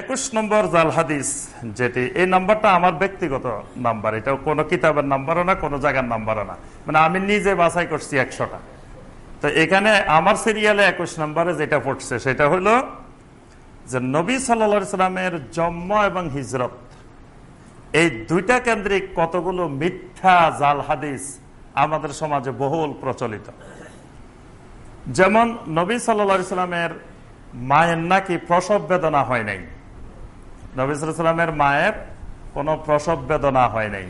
একুশ নম্বর জাল হাদিস, যেটি এই নাম্বারটা আমার ব্যক্তিগত নাম্বার এটা কোনো কিতাবের নাম্বারও না, কোনো জায়গার নাম্বারও না। মানে আমি নিজে বাছাই করছি একশোটা। তো এখানে আমার সিরিয়ালে একুশ নম্বরে যেটা পড়ছে সেটা হলো যে নবী সাল্লা সাল্লামের জন্ম এবং হিজরত। এই দুইটা কেন্দ্রিক কতগুলো মিথ্যা জাল হাদিস আমাদের সমাজে বহুল প্রচলিত। যেমন নবী সাল্লা সাল্লামের মায়ের নাকি প্রসব বেদনা হয় নাই। নবী সাল্লামের মায়ের কোনো প্রসব বেদনা হয় নাই।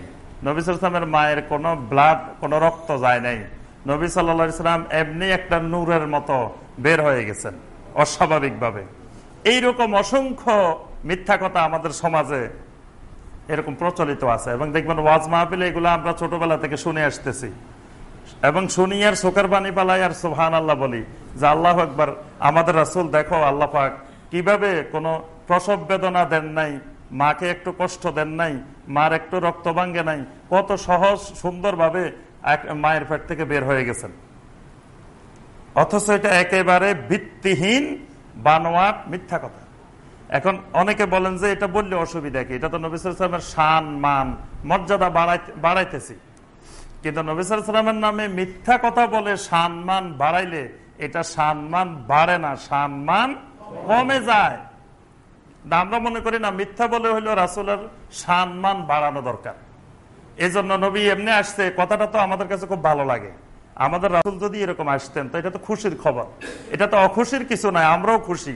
নবী মায়ের কোনো ব্লাড কোনো রক্ত যায় নাই। নবী সাল্লা সাল্লাম এমনি একটা নূরের মতো বের হয়ে গেছেন, অস্বাভাবিকভাবে। এইরকম অসংখ্য মিথ্যা কথা আমাদের সমাজে এরকম প্রচলিত আছে। এবং দেখবেন ওয়াজ মাহফিল এগুলো আমরা ছোটবেলা থেকে শুনে আসতেছি। এবং শুনি আর শোকের বাণী পালাই আর সোহান আল্লাহ বলি যে আল্লাহ একবার আমাদের রাসুল দেখো আল্লাহ পাক কীভাবে কোনো প্রসব বেদনা দেন নাই, মাকে একটু কষ্ট দেন নাই, মার একটু রক্ত ভাঙ্গে নাই, কত সহজ সুন্দরভাবে এক মায়ের পেট থেকে বের হয়ে গেছেন। অথচ এটা একেবারে ভিত্তিহীন, বানোয়াট মিথ্যা কথা। এখন অনেকে বলেন যে এটা বললে অসুবিধা কি? এটা তো নবিসামের সান মান, মর্যাদা বাড়াইতেছি। কিন্তু নবিসামের নামে মিথ্যা কথা বলে সানমান বাড়াইলে এটা সানমান বাড়ে না সানমান কমে যায়। আমরা মনে করি না, মিথ্যা বলে হইল রাসুলের সানমান বাড়ানো দরকার। এই জন্য নবী এমনি আসছে, কথাটা তো আমাদের কাছে খুব ভালো লাগে। আমাদের রাসুল যদি এরকম আসতেন, তো এটা তো খুশির খবর। এটা তো অখুশির কিছু নয়, আমরাও খুশি।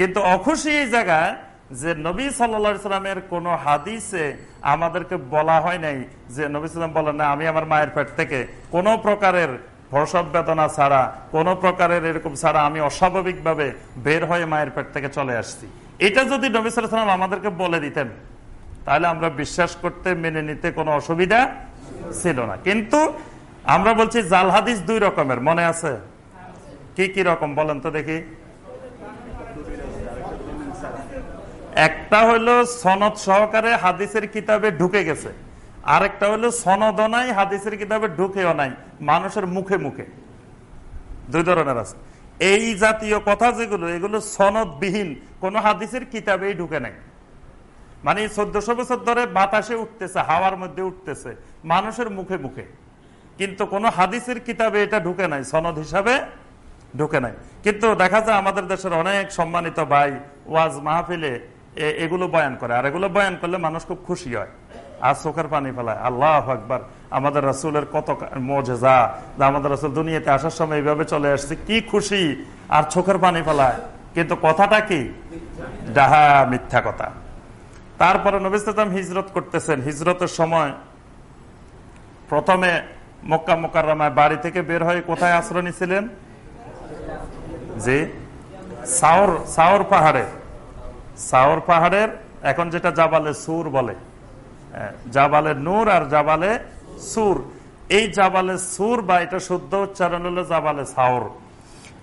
কিন্তু অখুশি এই জায়গায় যে নবী সাল্লামের কোন হাদিসে আমাদেরকে বলা হয় নাই যে নবী সাল্লাম বলেন, না, আমি আমার মায়ের পেট থেকে কোন প্রকারের প্রসব বেদনা ছাড়া, কোন প্রকারের এরকম ছাড়া আমি অস্বাভাবিকভাবে বের হয়ে মায়ের পেট থেকে চলে আসছি। এটা যদি নবী সাল্লাম আমাদেরকে বলে দিতেন, তাহলে আমরা বিশ্বাস করতে, মেনে নিতে কোনো অসুবিধা ছিল না। কিন্তু আমরা বলছি, জাল হাদিস দুই রকমের। মনে আছে? কি কি রকম? বলেন তো দেখি। একটা হলো সনদ সহকারে হাদিসের কিতাবে ঢুকে গেছে, আরেকটা হলো সনদ নাই, হাদিসের কিতাবে ঢুকেও নাই, মানুষের মুখে মুখে। দুই ধরনের আছে। এই জাতীয় কথা যেগুলো, এগুলো সনদবিহীন, কোন হাদিসের কিতাবেই ঢুকে নাই। মানে চোদ্দশো বছর ধরে বাতাসে উঠতেছে, হাওয়ার মধ্যে উঠতেছে, মানুষের মুখে মুখে। কিন্তু কোন হাদিসের কিতাবে এটা ঢুকে নাই, সনদ হিসাবে ঢুকে নাই। কিন্তু দেখা যায় আমাদের দেশের অনেক সম্মানিত ভাই ওয়াজ মাহফিলে এগুলো বয়ান করে। আর এগুলো বয়ান করলে মানুষ খুব খুশি হয়। আর চোখের পানি ফেলায়। আল্লাহ একবার আমাদের রাসুলের কত মজেজা। আমাদের রাসুল দুনিয়াতে আসার সময় এইভাবে চলে আসছে, কি খুশি। আর চোখের পানি ফেলায়। কিন্তু কথাটা কি? ডাহা, মিথ্যা কথা। তারপরে নবিস্তাম হিজরত করতেছেন। হিজরতের সময় প্রথমে মক্কা মোকার বাড়ি থেকে বের হয়ে কোথায় আশ্রয় নিছিলেন? যে সাওর সাওর পাহাড়ে। সাওর পাহাড়ের, এখন যেটা জাবালে সুর বলে জাবালে নূর আর জাবালে সুর। এই জাবালে সুর বা এটা শুদ্ধ উচ্চারণ হলো জাবালে সাওর।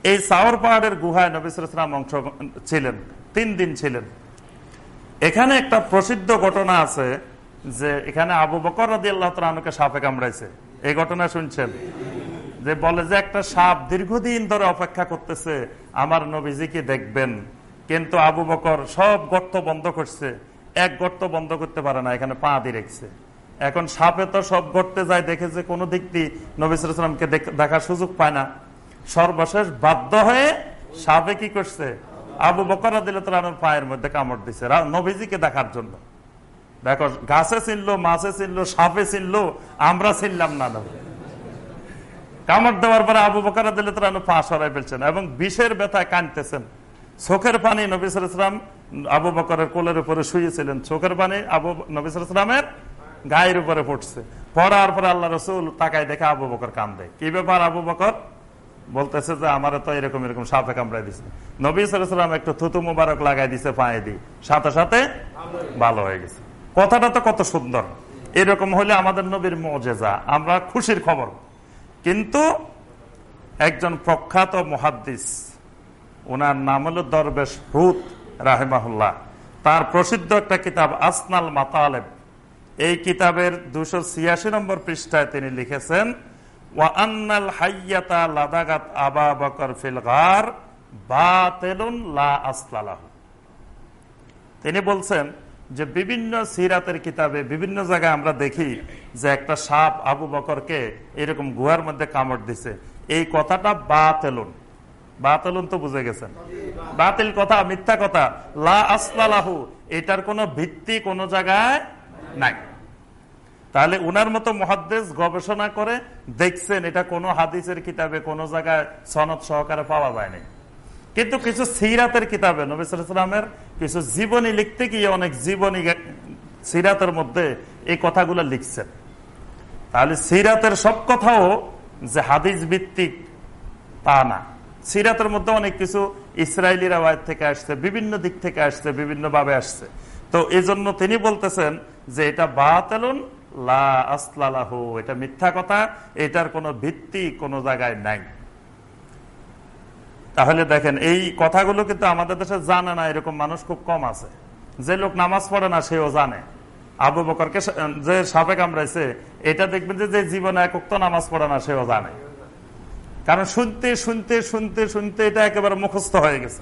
এই সাওর পাহাড়ের গুহায় নবিসাম অংশ ছিলেন, তিন দিন ছিলেন। এখানে একটা প্রসিদ্ধ ঘটনা আছে যে এখানে আবু বকর রাদি আল্লাহ তালকে সাপে কামড়াইছে। এই ঘটনা শুনছেন? যে বলে যে একটা সাপ দীর্ঘদিন ধরে অপেক্ষা করতেছে, আমার নবীজিকে দেখবেন? কিন্তু আবু বকর সব গর্ত বন্ধ করছে। এক গর্ত বন্ধ করতে পারে না, এখানে পা দিয়ে রেখছে। এখন সাপে তো সব গর্তে যায় দেখেছে কোনো দিক দিয়ে নবিসামকে দেখার সুযোগ পায় না। সর্বশেষ বাধ্য হয়ে সাপে কি করছে? আবু বকর তো পায়ের মধ্যে কামড় দিছে নবীজিকে দেখার জন্য। দেখো, গাছে চিনলো মাছে চিনলো সাপে চিনলো আমরা চিনলাম না কামড় দেওয়ার পরে আবু বকর দিলে তো রানু পা সরাই ফেলছেন এবং বিষের ব্যথায় কানতেছেন চোখের পানি নবিসাম আবু বকরের কোলের উপরে শুয়েছিলেন চোখের পানি আবু নবিসামের গায়ের উপরে পড়ছে। পড়ার পরে আল্লাহ রসুল তাকাই দেখে আবু বকর কান্দে কি ব্যাপার আবু বকর? বলতেছে যে, আমার তো এরকম এরকম সাপে কামড়াই দিছে। নবী সালাম একটু থুতু মুবারক লাগাই দিছে পায়ে দিয়ে। সাথে সাথে ভালো হয়ে গেছে। কথাটা তো কত সুন্দর। এরকম হলে আমাদের নবীর মজেজা, আমরা খুশির খবর। কিন্তু একজন প্রখ্যাত মহাদ্দিস ওনার নাম হল দরবেশ হুত রাহেমাহুল্লাহ। তার প্রসিদ্ধ একটা কিতাব, আসনাল মাতালেব। এই কিতাবের দুশো ছিয়াশি নম্বর পৃষ্ঠায় তিনি লিখেছেন হাইয়াতা গার, বাতেলুন লা তিনি বলছেন যে বিভিন্ন সিরাতের কিতাবে বিভিন্ন জায়গায় আমরা দেখি যে একটা সাপ আবু বকরকে এরকম গুহার মধ্যে কামড় দিছে। এই কথাটা বাতেলুন। বাতেলুন তো বুঝে গেছেন। বাতিল কথা, মিথ্যা কথা, লা এটার কোনো ভিত্তি কোনো জায়গায় নাই। তাহলে উনার মতো মহাদ্দেশ গবেষণা করে দেখছেন, এটা কোনো হাদিসের কিতাবে, কোনো জায়গায় সনদ সহকারে পাওয়া যায়নি। কিন্তু কিছু সিরাতের কিতাবে নবিসামের কিছু জীবনী লিখতে গিয়ে অনেক জীবনী সিরাতের মধ্যে এই কথাগুলো লিখছেন। তাহলে সিরাতের সব কথাও যে হাদিস ভিত্তিক তা না। সিরাতের মধ্যে অনেক কিছু ইসরায়েলি রাওয়ায়ত থেকে আসছে, বিভিন্ন দিক থেকে আসছে বিভিন্ন ভাবে আসছে। তো এই জন্য তিনি বলতেছেন যে এটা বাতালুন, লা আসলালাহ এটা মিথ্যা কথা, এটার কোনো ভিত্তি কোনো জায়গায় নাই। তাহলে দেখেন, এই কথাগুলো কিন্তু আমাদের দেশে জানে না, এরকম মানুষ খুব কম আছে। যে লোক নামাজ পড়ে না, সেও জানে। আবু বকরকে যে সাপে কামড়াইছে এটা দেখবেন যে জীবনে একক নামাজ পড়ে না, সেও জানে। কারণ শুনতে শুনতে শুনতে শুনতে এটা একেবারে মুখস্থ হয়ে গেছে।